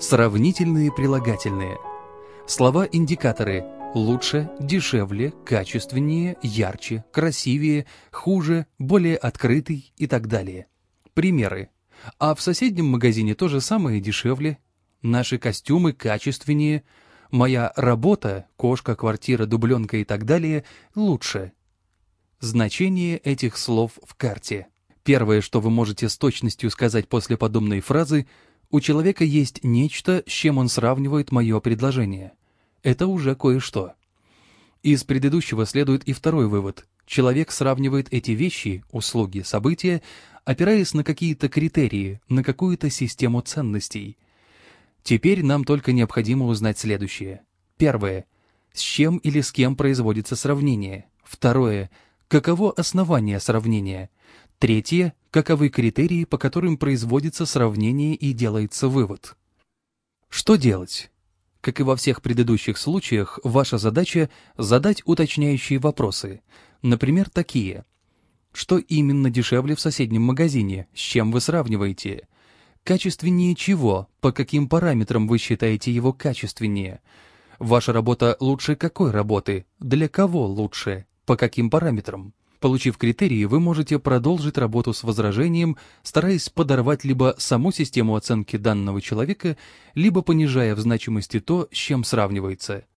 Сравнительные прилагательные. Слова-индикаторы лучше, дешевле, качественнее, ярче, красивее, хуже, более открытый и так далее. Примеры. А в соседнем магазине то же самое дешевле, наши костюмы качественнее, моя работа, кошка, квартира, дубленка и так далее, лучше. Значение этих слов в карте. Первое, что вы можете с точностью сказать после подобной фразы – у человека есть нечто, с чем он сравнивает мое предложение. Это уже кое-что. Из предыдущего следует и второй вывод. Человек сравнивает эти вещи, услуги, события, опираясь на какие-то критерии, на какую-то систему ценностей. Теперь нам только необходимо узнать следующее. Первое. С чем или с кем производится сравнение? Второе. Каково основание сравнения? Третье – каковы критерии, по которым производится сравнение и делается вывод. Что делать? Как и во всех предыдущих случаях, ваша задача – задать уточняющие вопросы. Например, такие. Что именно дешевле в соседнем магазине? С чем вы сравниваете? Качественнее чего? По каким параметрам вы считаете его качественнее? Ваша работа лучше какой работы? Для кого лучше? По каким параметрам? Получив критерии, вы можете продолжить работу с возражением, стараясь подорвать либо саму систему оценки данного человека, либо понижая в значимости то, с чем сравнивается.